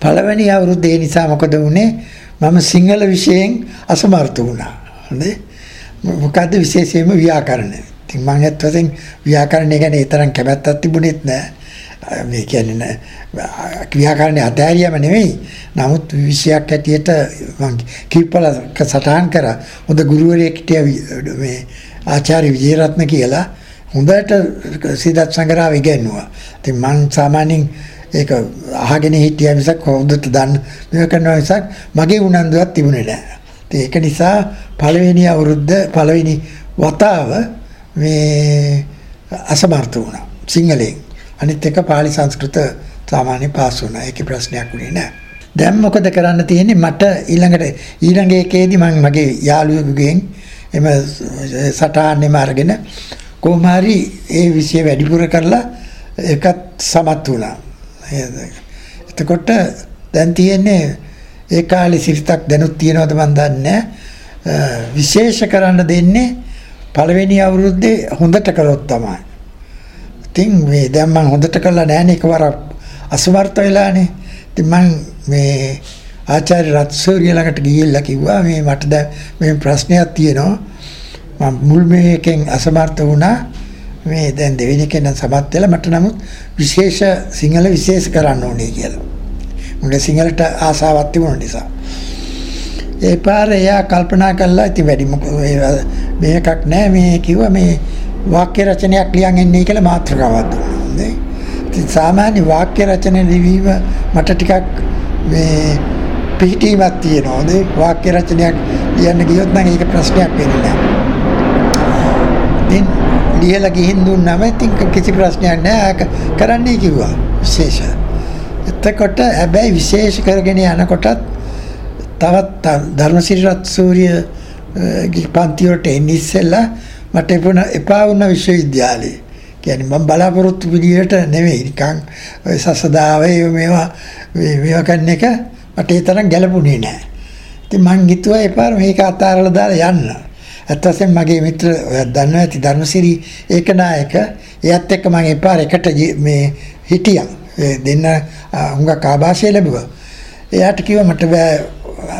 පළවෙනි අවුරුද්දේ නිසා මොකද වුනේ මම සිංහල විෂයෙන් අසමර්ථ වුණා. හොඳේ. මොකද්ද විශේෂයෙන්ම ව්‍යාකරණය. ඉතින් මම ඇත්ත වශයෙන් ව්‍යාකරණය ගැන ඒ තරම් කැමැත්තක් තිබුණෙත් නෑ. මේ කියන්නේ ව්‍යාකරණය අධෛර්යම නෙවෙයි. නමුත් විෂයක් හැටියට මම කීපලක සටහන් කරා. හොඳ ගුරුවරයෙක් හිටියා මේ ආචාර්ය විජේරත්න කියලා. හොඳට සිද්ධාත් සංග්‍රහය ඉගෙනුවා. ඉතින් මම සාමාන්‍යයෙන් ඒක අහගෙන හිටියා මිසක් හොඳට දන්න මේක කරනවා මිසක් මගේ උනන්දුවක් තිබුණේ නැහැ. ඒක නිසා පළවෙනි අවුරුද්ද පළවෙනි වතාව මේ අසමර්ථ වුණා සිංහලෙන්. අනිත් එක පාලි සංස්කෘත සාමාන්‍ය පාස් වුණා. ඒකේ ප්‍රශ්නයක් වුණේ නැහැ. දැන් මොකද කරන්න තියෙන්නේ මට ඊළඟට ඊළඟ එකේදී මම මගේ යාළුවෙකුගෙන් එම සටහනෙම අරගෙන කොහොම හරි ඒ විෂය වැඩිපුර කරලා ඒකත් සමත් වුණා. එතකොට දැන් තියෙන්නේ ඒ කාලේ සිරිතක් දැනුත් තියෙනවද මන් දන්නේ විශේෂ කරන්න දෙන්නේ පළවෙනි අවුරුද්දේ හොඳට කළොත් තමයි. ඉතින් මේ දැන් මම හොඳට කළා නෑනේ එකවර අසමර්ථ වෙලානේ. ඉතින් මම මේ ආචාර්ය රත්සූරිය ළඟට ගිහිල්ලා කිව්වා මේ මට දැන් මේ ප්‍රශ්නයක් තියෙනවා. මම මුල් මේකෙන් අසමර්ථ වුණා. මේ දැන් දෙවෙනි එකෙන් සමත් වෙලා මට නමුත් විශේෂ සිංහල විශේෂ කරන්න ඕනේ කියලා. මුල සිංහලට ආසාවක් තිබුණ නිසා. ඒ පාර එයා කල්පනා කළා ඉතින් වැඩි මේකක් නෑ මේ කිව්වා මේ වාක්‍ය රචනයක් ලියන් එන්නේ කියලා මාතෘකාවක් දුන්නා. ඉතින් සාමාන්‍ය වාක්‍ය රචන ලිවීම මට ටිකක් මේ පිහිටීමක් තියෙනවා. නේ වාක්‍ය රචනයක් ලියන්න ගියොත් නම් ඒක ප්‍රශ්නයක් වෙන්නේ නෑ. ඉතින් ලියලා ගිහින් දුන්නාම ඉතින් කිසි ප්‍රශ්නයක් නෑ කරන්නයි කිව්වා. විශේෂ. එතකොට හැබැයි විශේෂ කරගෙන යනකොටත් තවත් ධර්මසිරි රත් සූර්ය පන්ති වලට එන්නේ ඉස්සෙල්ලා මට එපුණ එපා වුණ විශ්වවිද්‍යාලේ. කියන්නේ මම බලාපොරොත්තු විදියට නෙවෙයි නිකන් ඔය සසදාවේ මේවා මේවා කරන එක මට ඒ තරම් ගැළපුණේ නැහැ. ඉතින් මං හිතුවා එපාර මේක අතාරලා දාලා යන්න. ඇත්ත වශයෙන්ම මගේ මිත්‍ර දන්නවා ඇති ධර්මසිරි ඒකනායක එයත් එක්ක මම එපාර එකට මේ හිටියා. දෙන්න හුඟක් ආభాෂය ලැබුවා. එයාට කිව්වා මට බෑ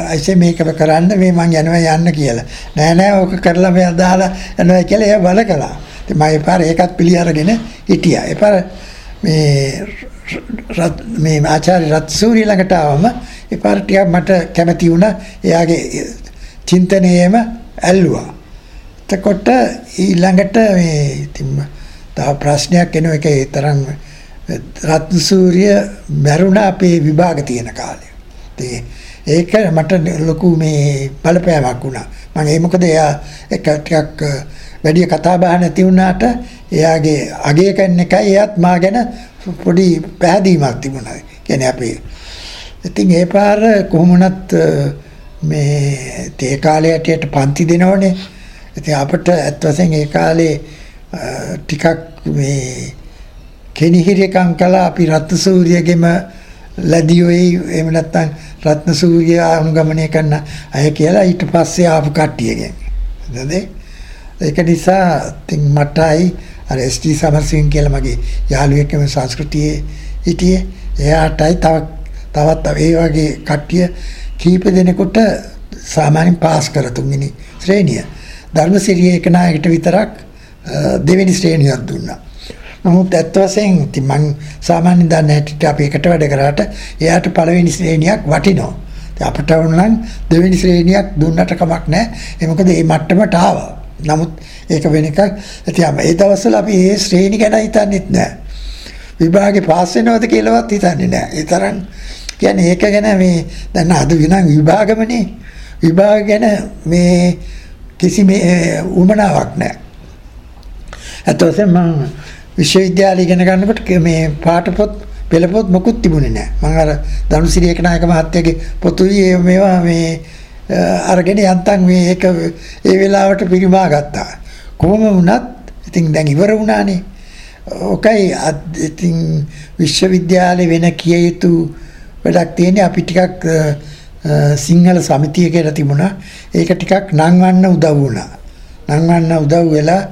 ඇයිසේ මේක කරන්න මේ මං යනවා යන්න කියලා. නෑ නෑ ඕක කරලා මෙයා දාලා යනවා කියලා එයා බල කළා. ඉතින් මම එපාර ඒකත් පිළි අරගෙන හිටියා. එපාර මේ මේ ආචාර්ය රත්සූරි ළඟට ආවම එපාර ටිකක් මට කැමති වුණා. එයාගේ චින්තනයේම ඇල්ලුවා. එතකොට ඊළඟට මේ ඉතින් තව ප්‍රශ්නයක් එන එක ඒ තරම් රත්නසූරිය මැරුණා අපේ විභාග තියෙන කාලේ. ඉතින් ඒක මට ලොකු මේ බලපෑමක් වුණා. මම ඒ මොකද එයා එක ටිකක් වැඩි කතා බහ නැති වුණාට එයාගේ අගය කරන එකයි එයාත් මා ගැන පොඩි පැහැදීමක් තිබුණා. කියන්නේ අපේ ඉතින් ඒ පාර කොහොමුණත් මේ තේ කාලේ ඇටියට පන්ති දෙනවනේ. ඉතින් අපිට ඇත්ත වශයෙන් ඒ කාලේ ටිකක් මේ කෙනිහිරකම් කළා අපි රත්නසූරියගෙම ලැබියෝයි එහෙම නැත්නම් රත්නසූරිය අනුගමනය කරන අය කියලා ඊට පස්සේ ආපු කට්ටියගෙන්. හරිද? ඒක නිසා ඉතින් මටයි අර එස්.ටී. සමරසිංහ කියලා මගේ යාළුවෙක්ම සංස්කෘතියේ හිටියේ. එයාටයි තව තවත් ඒ වගේ කට්ටිය කීප දෙනෙකුට සාමාන්‍යයෙන් පාස් කර තුන්වෙනි ශ්‍රේණිය. ධර්මසිරිය එක නායකට විතරක් දෙවෙනි ශ්‍රේණියක් දුන්නා. නමුත් ඇත්ත වශයෙන් ඉතින් මං සාමාන්‍යයෙන් දන්නේ හැටියට අපි එකට වැඩ කරාට එයාට පළවෙනි ශ්‍රේණියක් වටිනවා. ඉතින් අපට වුණනම් දෙවෙනි ශ්‍රේණියක් දුන්නට කමක් නැහැ. ඒ මොකද මේ මට්ටමට ආවා. නමුත් ඒක වෙන එකක්. ඉතින් ඒ දවස්වල අපි මේ ශ්‍රේණි ගැන හිතන්නේත් නැහැ. විභාගේ පාස් වෙනවද කියලාවත් හිතන්නේ නැහැ. ඒ තරම් කියන්නේ ඒක ගැන මේ දැන් අද විනම් විභාගමනේ. විභාග ගැන මේ කිසි මේ උමනාවක් නැහැ. අත වශයෙන් මම විශ්වවිද්‍යාලය ඉගෙන ගන්නකොට මේ පාට පොත් පෙළ පොත් මොකුත් තිබුණේ නැහැ. මම අර ධනුසිරි ඒකනායක මහත්තයාගේ පොතුයි මේවා මේ අරගෙන යන්තම් මේ ඒක ඒ වෙලාවට පිරිමා ගත්තා. කොහොම වුණත් ඉතින් දැන් ඉවර වුණානේ. ඔකයි ඉතින් විශ්වවිද්‍යාලේ වෙන කිය යුතු වැඩක් තියෙන්නේ අපි ටිකක් සිංහල සමිතිය කියලා තිබුණා. ඒක ටිකක් නංවන්න උදව් වුණා. නංවන්න උදව් වෙලා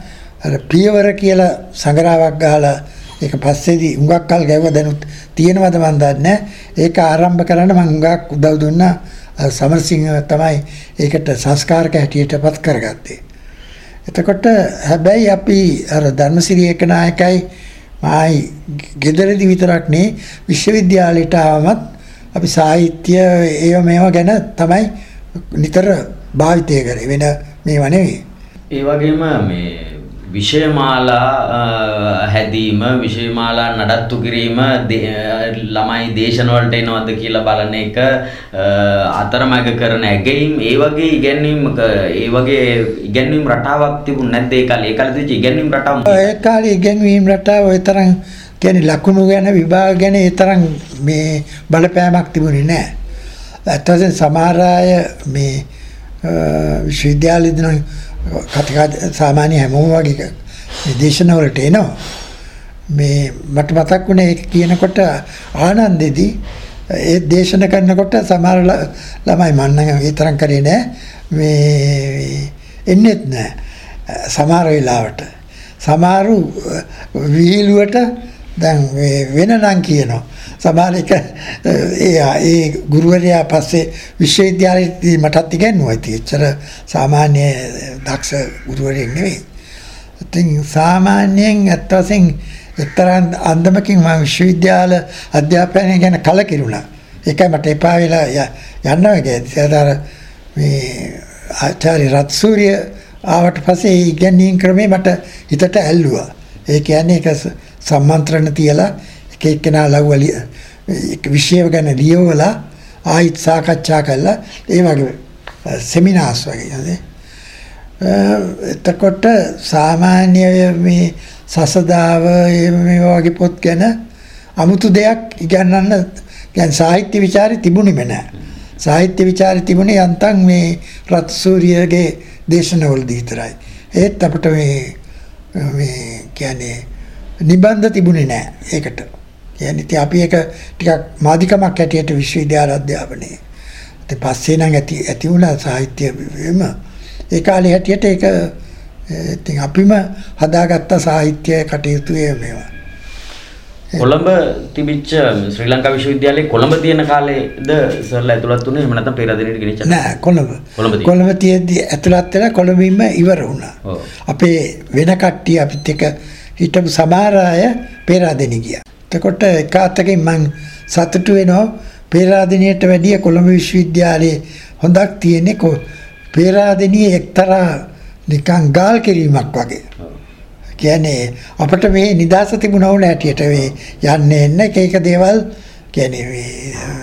අර පියවර කියලා සංග්‍රහයක් ගහලා ඒක පස්සේදී හුඟක් කල් ගැවුවා දැනුත් තියෙනවද මන් දන්නේ නැහැ. ඒක ආරම්භ කරන්න මම හුඟක් උදව් දුන්නා. සමරසිංහ තමයි ඒකට සංස්කාරක හැටියටපත් කරගත්තේ. එතකොට හැබැයි අපි අර ධර්මසිරි ඒකනායකයි මායි ගෙදරදි විතරක් නේ විශ්වවිද්‍යාලයට ආවමත් අපි සාහිත්‍ය ඒව මේවා ගැන තමයි නිතර භාවිතය කරේ වෙන මේවා නෙවෙයි. ඒ වගේම මේ විෂයමාලා හැදීම විෂයමාලා නඩත්තු කිරීම ළමයි දේශනවලට එනවද කියලා බලන එක අතරමඟ කරන ඇගැයීම් ඒ වගේ ඉගැන්වීම් ඒ වගේ ඉගැන්වීම් රටාවක් තිබුණ නැද්ද ඒ කාලේ ඒ කාලේ තිබිච්ච ඉගැන්වීම් රටාව ඒ කාලේ ඉගැන්වීම් රටාව ඔය තරම් කියන්නේ ලකුණු ගැන විභාග ගැන ඒ තරම් මේ බලපෑමක් තිබුණේ නැහැ. ඇත්තටම සමහර අය මේ විශ්වවිද්‍යාලෙදී නම් කතිකා සාමාන්‍ය හැමෝම වගේ දේශනවලට එනවා. මේ මට මතක් වුණේ ඒක කියනකොට ආනන්දෙදී ඒ දේශන කරනකොට සමහර ළමයි මන්න ඒ තරම් කරේ නෑ මේ එන්නෙත් නෑ සමහර වෙලාවට සමහරු විහිළුවට දැන් වෙන නම් කියනවා සමහර එක ඒ ඒ ගුරුවරයා පස්සේ විශ්වවිද්‍යාලයේදී මටත් ඉගෙනුවා. ඉතින් එච්චර සාමාන්‍ය දක්ෂ ගුරුවරයෙක් නෙවෙයි. ඉතින් සාමාන්‍යයෙන් ඇත්ත වශයෙන් එක්තරා අන්දමකින් මම විශ්වවිද්‍යාල අධ්‍යාපනය ගැන කලකිරුණා. ඒකයි මට එපා වෙලා යන්න වගේ. ඒතර මේ ආචාර්ය රත්සූරිය ආවට පස්සේ ඉගෙනීම් ක්‍රමේ මට හිතට ඇල්ලුවා. ඒ කියන්නේ ඒක සම්මන්ත්‍රණ තියලා එක එක්කෙනා ලව්ව විෂය ගැන ලියවලා ආයිත් සාකච්ඡා කරලා ඒ වගේ සෙමිනාස් වගේ. නේද එතකොට සාමාන්‍ය මේ සසදාව මේ වගේ පොත් ගැන 아무තු දෙයක් ඉගන්නන්න කියන්නේ සාහිත්‍ය ਵਿਚාරي තිබුණෙම නැහැ සාහිත්‍ය ਵਿਚාරي තිබුණේ යන්තම් මේ රත්සූරියගේ දේශනවලදී විතරයි. ඒත් අපිට මේ මේ කියන්නේ නිබන්ධ තිබුණේ නැහැ ඒකට. කියන්නේ ඉතින් අපි ඒක ටිකක් මාධිකමක් හැටියට විශ්වවිද්‍යාල අධ්‍යාපනයේ. ඉතින් පස්සේ නම් ඇති ඇති වුණා සාහිත්‍ය වෙම. ඒ කාලේ හැටියට ඒක ඉතින් අපිම හදාගත්ත සාහිත්‍ය කටයුතු මේවා. කොළඹ තිබිච්ච ශ්‍රී ලංකා විශ්වවිද්‍යාලයේ කොළඹ තියෙන කාලේද සර්ලා ඇතුළත් වුණේ එහෙම නැත්නම් පෙරදිනෙට ගෙනිච්ච නෑ කොළඹ කොළඹ තියෙද්දි ඇතුළත් වෙලා කොළඹින්ම ඉවර වුණා අපේ වෙන කට්ටිය අපිත් එක්ක හිටපු සමහර අය පෙරදිනෙ ගියා එතකොට එක අතකින් මං සතුටු වෙනවා පේරාදෙනියට වැඩිය කොළඹ විශ්වවිද්‍යාලයේ හොඳක් තියෙන්නේ කො පේරාදෙනියේ එක්තරා නිකන් ගාල් කිරීමක් වගේ. කියන්නේ අපිට මේ නිදාස තිබුණා වුණ හැටියට මේ යන්නේ එන්න එක එක දේවල් කියන්නේ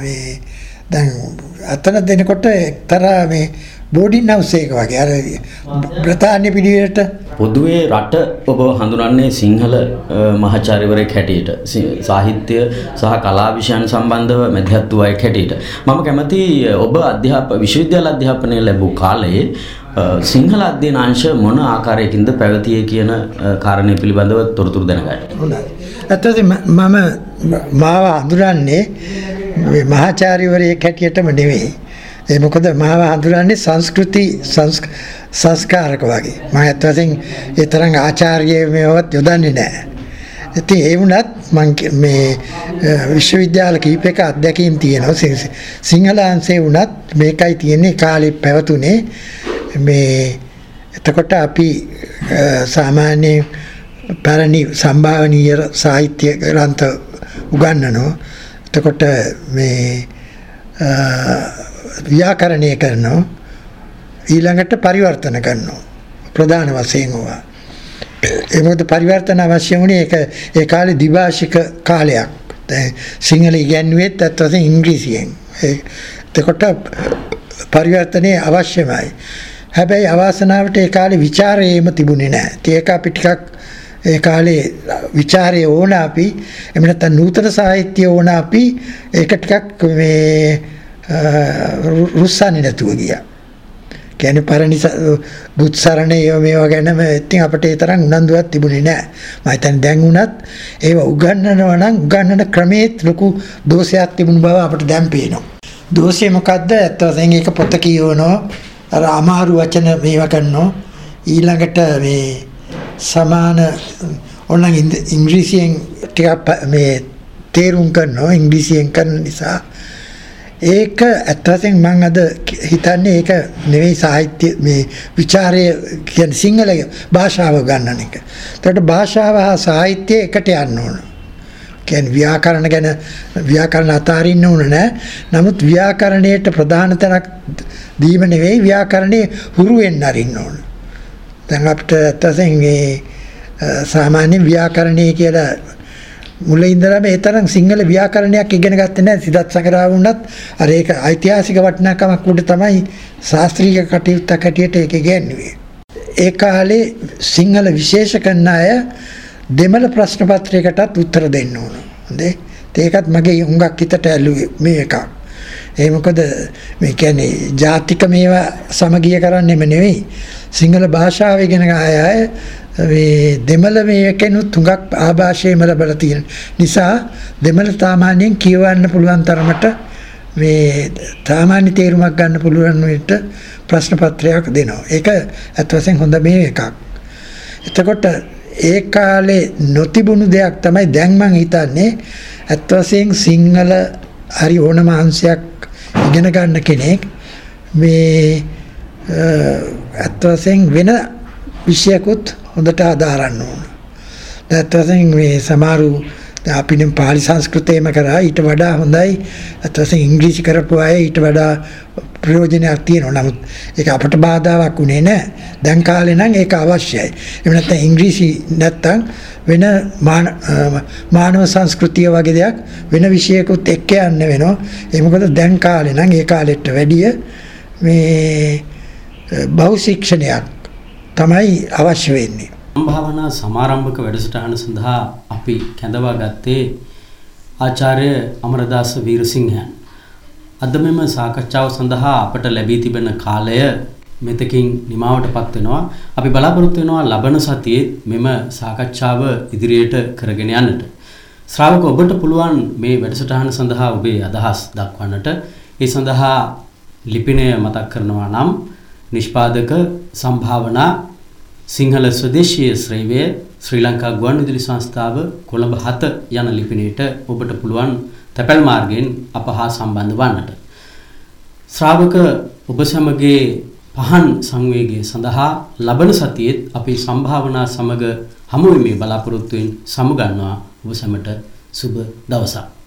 මේ දැන් අතන දෙනකොට එක්තරා මේ බෝඩින් හවුස් එක වගේ. අර බ්‍රතාන්‍ය පිළිවෙලට පොදුවේ රට ඔබ හඳුනන්නේ සිංහල මහාචාර්යවරයෙක් හැටියට. සාහිත්‍ය සහ කලා විෂයන් සම්බන්ධව මැදිහත් අයෙක් හැටියට. මම කැමති ඔබ අධ්‍යාප විශ්වවිද්‍යාල අධ්‍යාපනය ලැබූ කාලයේ සිංහල අධ්‍යයන අංශ මොන ආකාරයකින්ද පැවතියේ කියන කාරණය පිළිබඳව තොරතුරු දැනගන්න. ඇත්තටම මම මාව හඳුනන්නේ මහාචාර්යවරයෙක් හැටියටම නෙවෙයි ඒ මොකද මාව හඳුනන්නේ සංස්කෘති සංස්කාරක වගේ. මම ඇත්ත වශයෙන් ඒ තරම් ආචාර්ය මේවත් යොදන්නේ නැහැ. ඉතින් ඒ වුණත් මම මේ විශ්වවිද්‍යාල කීපයක අත්දැකීම් තියෙනවා. සිංහල අංශේ වුණත් මේකයි තියෙන්නේ කාලේ පැවතුනේ මේ එතකොට අපි සාමාන්‍ය පැරණි සම්භාවනීය සාහිත්‍ය ග්‍රන්ථ උගන්වනවා. එතකොට මේ ව්‍යාකරණය කරනවා. ඊළඟට පරිවර්තන කරනවා. ප්‍රධාන වශයෙන් ඕවා. ඒ මොකද පරිවර්තන අවශ්‍ය වුණේ ඒක ඒ කාලේ ද්විභාෂික කාලයක්. දැන් සිංහල ඉගැන්වුවෙත් ඇත්ත වශයෙන් ඉංග්‍රීසියෙන්. එතකොට පරිවර්තනයේ අවශ්‍යමයි. හැබැයි අවාසනාවට ඒ කාලේ ਵਿਚාරයේම තිබුණේ නැහැ. ඒක අපි ටිකක් ඒ කාලේ ਵਿਚාරයේ ඕන අපි එහෙම නැත්නම් නූතන සාහිත්‍ය ඕන අපි ඒක ටිකක් මේ රුස්සන්නේ නැතුව ගියා. කියන්නේ පරණි බුත් සරණ ඒව මේවා ගැනම ඉතින් අපිට ඒ තරම් උනන්දුවක් තිබුණේ නැහැ. මම හිතන්නේ දැන් උනත් ඒව උගන්වනවා නම් උගන්වන ක්‍රමේත් ලොකු දෝෂයක් තිබුණු බව අපිට දැන් පේනවා. දෝෂය මොකද්ද? ඇත්ත වශයෙන් ඒක පොත කියවනවා. අර අමාරු වචන මේවා කරනවා. ඊළඟට මේ සමාන ඕනනම් ඉංග්‍රීසියෙන් ටිකක් මේ තේරුම් කරනවා ඉංග්‍රීසියෙන් කරන නිසා ඒක ඇත්ත වශයෙන් මම අද හිතන්නේ ඒක නෙවෙයි සාහිත්‍ය මේ ਵਿਚාරය කියන සිංහල භාෂාව ගන්නන එක. ඒකට භාෂාව හා සාහිත්‍ය එකට යන්න ඕන. කියන්නේ ව්‍යාකරණ ගැන ව්‍යාකරණ අතාරින්න ඕන නෑ. නමුත් ව්‍යාකරණයට ප්‍රධාන තැනක් දීම නෙවෙයි ව්‍යාකරණේ හුරු වෙන්න අරින්න ඕන. දැන් අපිට ඇත්ත වශයෙන් මේ සාමාන්‍ය ව්‍යාකරණය කියලා මුල ඉඳලම ඒ තරම් සිංහල ව්‍යාකරණයක් ඉගෙන ගත්තේ නැහැ සිද්ධාර්ථ සකරාව වුණත් අර ඒක ඓතිහාසික වටිනාකමක් උඩ තමයි ශාස්ත්‍රීය කටයුත්තක් හැටියට ඒක ඉගෙනුවේ. ඒ කාලේ සිංහල විශේෂ කරන අය දෙමළ ප්‍රශ්න පත්‍රයකටත් උත්තර දෙන්න ඕන. හොඳේ. ඒකත් මගේ හුඟක් හිතට ඇල්ලුවේ මේ එකක්. ඒ මොකද මේ කියන්නේ ජාතික මේවා සමගිය කරන්නෙම නෙවෙයි. සිංහල භාෂාව ඉගෙන අය මේ දෙමළ මේකෙනුත් තුඟක් ආభాෂයම ලැබලා තියෙන නිසා දෙමළ සාමාන්‍යයෙන් කියවන්න පුළුවන් තරමට මේ සාමාන්‍ය තේරුමක් ගන්න පුළුවන් විදිහට ප්‍රශ්න පත්‍රයක් දෙනවා. ඒක ඇත්ත වශයෙන් හොඳ මේ එකක්. එතකොට ඒ කාලේ නොතිබුණු දෙයක් තමයි දැන් මං හිතන්නේ ඇත්ත වශයෙන් සිංහල හරි ඕනම අංශයක් ඉගෙන ගන්න කෙනෙක් මේ ඇත්ත වශයෙන් වෙන විෂයකුත් හොඳට අදාරන්න ඕන. ඇත්ත වශයෙන් මේ සමහරු අපිනම් පාලි සංස්කෘතයම කරා ඊට වඩා හොඳයි ඇත්ත වශයෙන් ඉංග්‍රීසි කරපු අය ඊට වඩා ප්‍රයෝජනයක් තියෙනවා. නමුත් ඒක අපට බාධාවක් උනේ නැහැ. දැන් කාලේ නම් ඒක අවශ්‍යයි. එහෙම නැත්නම් ඉංග්‍රීසි නැත්නම් වෙන මානව සංස්කෘතිය වගේ දෙයක් වෙන විෂයකුත් එක්ක යන්න වෙනවා. ඒ මොකද දැන් කාලේ නම් ඒ කාලෙට වැඩිය මේ බහු ශික්ෂණයක් තමයි අවශ්‍ය වෙන්නේ. භාවනා සමාරම්භක වැඩසටහන සඳහා අපි කැඳවා ගත්තේ ආචාර්ය අමරදාස වීරසිංහයන්. අද මෙම සාකච්ඡාව සඳහා අපට ලැබී තිබෙන කාලය මෙතකින් නිමාවටපත් වෙනවා. අපි බලාපොරොත්තු වෙනවා ලබන සතියේ මෙම සාකච්ඡාව ඉදිරියට කරගෙන යන්නට. ශ්‍රාවක ඔබට පුළුවන් මේ වැඩසටහන සඳහා ඔබේ අදහස් දක්වන්නට. ඒ සඳහා ලිපිනය මතක් කරනවා නම් නිෂ්පාදක සම්භාවනා සිංහල ස්වදේශීය ශ්‍රේවය ශ්‍රී ලංකා ගුවන්විදුලි සංස්ථාව කොළඹ 7 යන ලිපිනයට ඔබට පුළුවන් තැපැල් මාර්ගයෙන් අප හා සම්බන්ධ වන්නට. ශ්‍රාවක ඔබ සමගයේ පහන් සංවේගය සඳහා ලබන සතියේත් අපේ සම්භාවනා සමග හමුවීමේ බලාපොරොත්තුවෙන් සමුගන්නවා ඔබ සැමට සුබ දවසක්.